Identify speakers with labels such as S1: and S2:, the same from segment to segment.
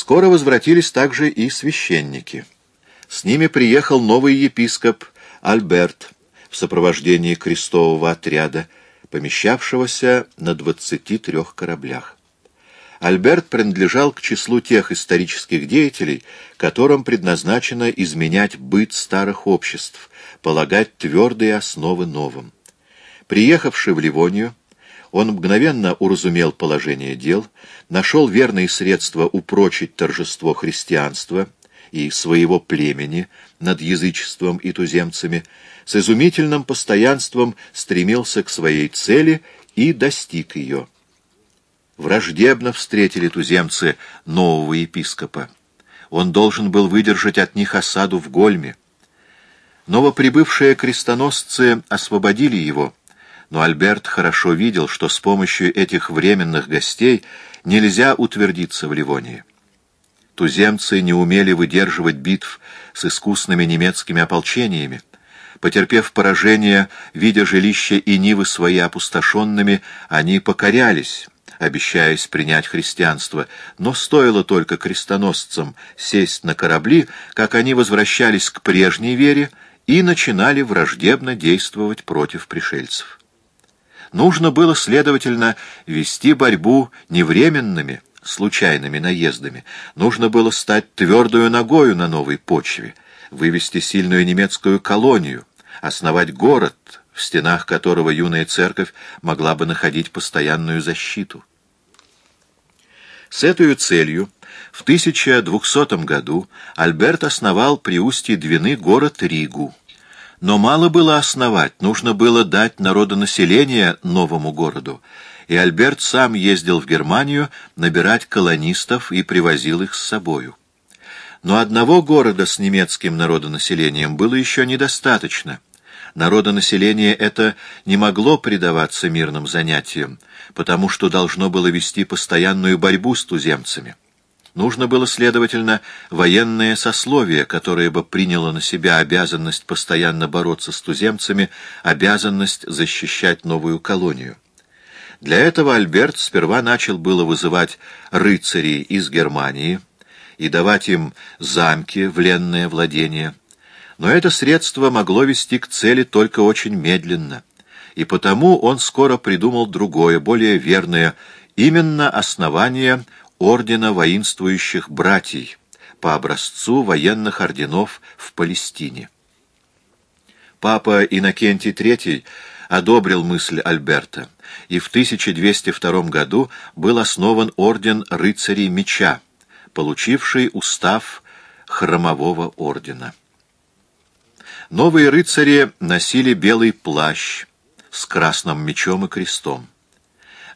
S1: Скоро возвратились также и священники. С ними приехал новый епископ Альберт в сопровождении крестового отряда, помещавшегося на 23 кораблях. Альберт принадлежал к числу тех исторических деятелей, которым предназначено изменять быт старых обществ, полагать твердые основы новым. Приехавший в Ливонию, он мгновенно уразумел положение дел, нашел верные средства упрочить торжество христианства и своего племени над язычеством и туземцами, с изумительным постоянством стремился к своей цели и достиг ее. Враждебно встретили туземцы нового епископа. Он должен был выдержать от них осаду в Гольме. Новоприбывшие крестоносцы освободили его, но Альберт хорошо видел, что с помощью этих временных гостей нельзя утвердиться в Ливонии. Туземцы не умели выдерживать битв с искусными немецкими ополчениями. Потерпев поражение, видя жилища и нивы свои опустошенными, они покорялись, обещаясь принять христианство, но стоило только крестоносцам сесть на корабли, как они возвращались к прежней вере и начинали враждебно действовать против пришельцев. Нужно было, следовательно, вести борьбу не временными, случайными наездами. Нужно было стать твердую ногою на новой почве, вывести сильную немецкую колонию, основать город, в стенах которого юная церковь могла бы находить постоянную защиту. С этой целью в 1200 году Альберт основал при устье Двины город Ригу. Но мало было основать, нужно было дать народонаселение новому городу, и Альберт сам ездил в Германию набирать колонистов и привозил их с собою. Но одного города с немецким народонаселением было еще недостаточно — Народонаселение это не могло предаваться мирным занятиям, потому что должно было вести постоянную борьбу с туземцами. Нужно было, следовательно, военное сословие, которое бы приняло на себя обязанность постоянно бороться с туземцами, обязанность защищать новую колонию. Для этого Альберт сперва начал было вызывать рыцарей из Германии и давать им замки в ленное владение – но это средство могло вести к цели только очень медленно, и потому он скоро придумал другое, более верное, именно основание Ордена воинствующих братьев по образцу военных орденов в Палестине. Папа Иннокентий III одобрил мысль Альберта, и в 1202 году был основан Орден рыцарей меча, получивший устав Хромового ордена. Новые рыцари носили белый плащ с красным мечом и крестом,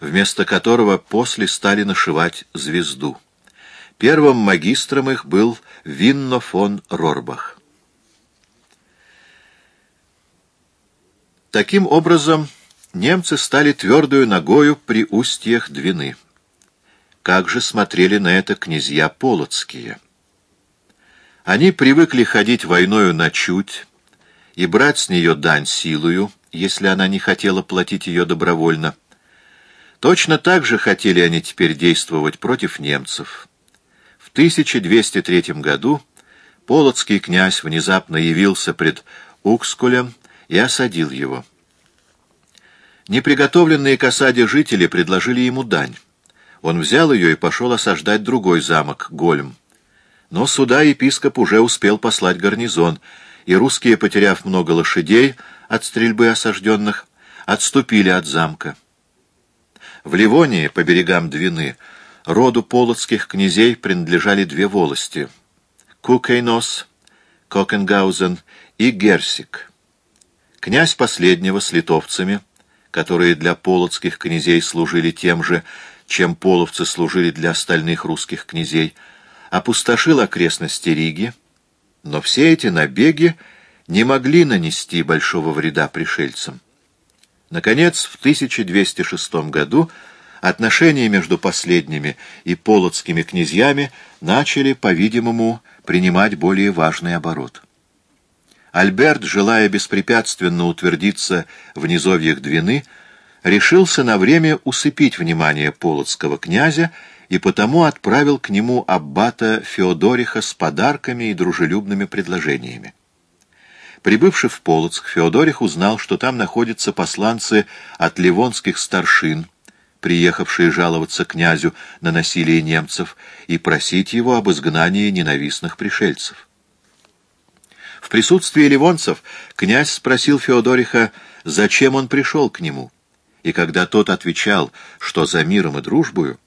S1: вместо которого после стали нашивать звезду. Первым магистром их был Винно фон Рорбах. Таким образом, немцы стали твердую ногою при устьях Двины. Как же смотрели на это князья полоцкие? Они привыкли ходить войною на чуть, и брать с нее дань силою, если она не хотела платить ее добровольно. Точно так же хотели они теперь действовать против немцев. В 1203 году полоцкий князь внезапно явился пред Укскулем и осадил его. Неприготовленные к осаде жители предложили ему дань. Он взял ее и пошел осаждать другой замок, Гольм. Но сюда епископ уже успел послать гарнизон — и русские, потеряв много лошадей от стрельбы осажденных, отступили от замка. В Ливонии, по берегам Двины, роду полоцких князей принадлежали две волости — Кукейнос, Кокенгаузен и Герсик. Князь последнего с литовцами, которые для полоцких князей служили тем же, чем половцы служили для остальных русских князей, опустошил окрестности Риги, но все эти набеги не могли нанести большого вреда пришельцам. Наконец, в 1206 году отношения между последними и полоцкими князьями начали, по-видимому, принимать более важный оборот. Альберт, желая беспрепятственно утвердиться в низовьях Двины, решился на время усыпить внимание полоцкого князя и потому отправил к нему аббата Феодориха с подарками и дружелюбными предложениями. Прибывший в Полоцк, Феодорих узнал, что там находятся посланцы от ливонских старшин, приехавшие жаловаться князю на насилие немцев и просить его об изгнании ненавистных пришельцев. В присутствии ливонцев князь спросил Феодориха, зачем он пришел к нему, и когда тот отвечал, что за миром и дружбою,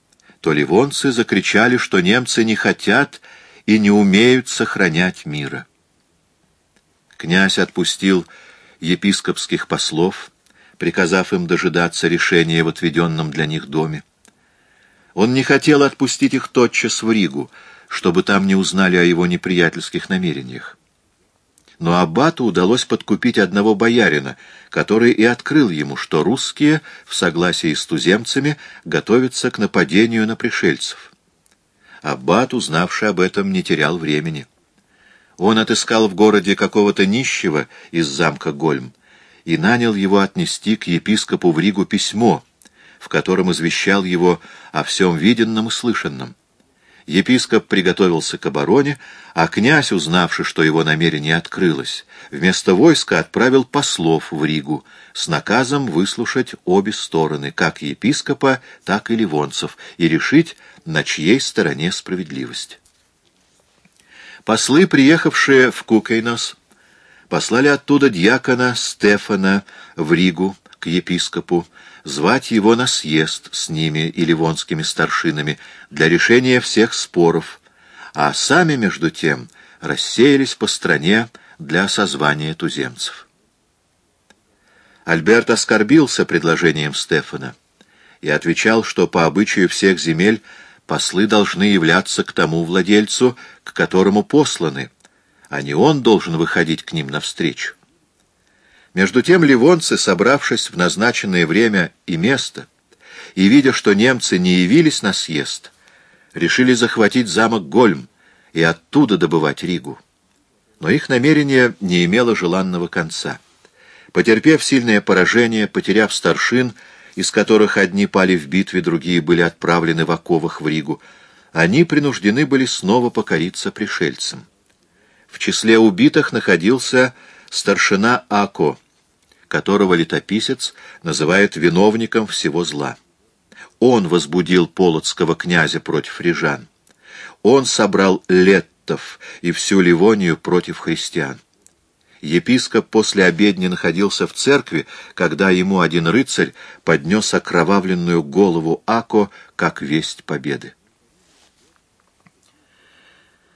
S1: то ливонцы закричали, что немцы не хотят и не умеют сохранять мира. Князь отпустил епископских послов, приказав им дожидаться решения в отведенном для них доме. Он не хотел отпустить их тотчас в Ригу, чтобы там не узнали о его неприятельских намерениях. Но Аббату удалось подкупить одного боярина, который и открыл ему, что русские, в согласии с туземцами, готовятся к нападению на пришельцев. Аббат, узнавший об этом, не терял времени. Он отыскал в городе какого-то нищего из замка Гольм и нанял его отнести к епископу в Ригу письмо, в котором извещал его о всем виденном и слышанном. Епископ приготовился к обороне, а князь, узнавший, что его намерение открылось, вместо войска отправил послов в Ригу с наказом выслушать обе стороны, как епископа, так и ливонцев, и решить, на чьей стороне справедливость. Послы, приехавшие в Кукейнос, послали оттуда дьякона Стефана в Ригу к епископу, звать его на съезд с ними и ливонскими старшинами для решения всех споров, а сами, между тем, рассеялись по стране для созвания туземцев. Альберт оскорбился предложением Стефана и отвечал, что по обычаю всех земель послы должны являться к тому владельцу, к которому посланы, а не он должен выходить к ним навстречу. Между тем ливонцы, собравшись в назначенное время и место, и видя, что немцы не явились на съезд, решили захватить замок Гольм и оттуда добывать Ригу. Но их намерение не имело желанного конца. Потерпев сильное поражение, потеряв старшин, из которых одни пали в битве, другие были отправлены в оковах в Ригу, они принуждены были снова покориться пришельцам. В числе убитых находился старшина Ако, которого летописец называет виновником всего зла. Он возбудил полоцкого князя против рижан. Он собрал леттов и всю Ливонию против христиан. Епископ после обедни находился в церкви, когда ему один рыцарь поднес окровавленную голову Ако как весть победы.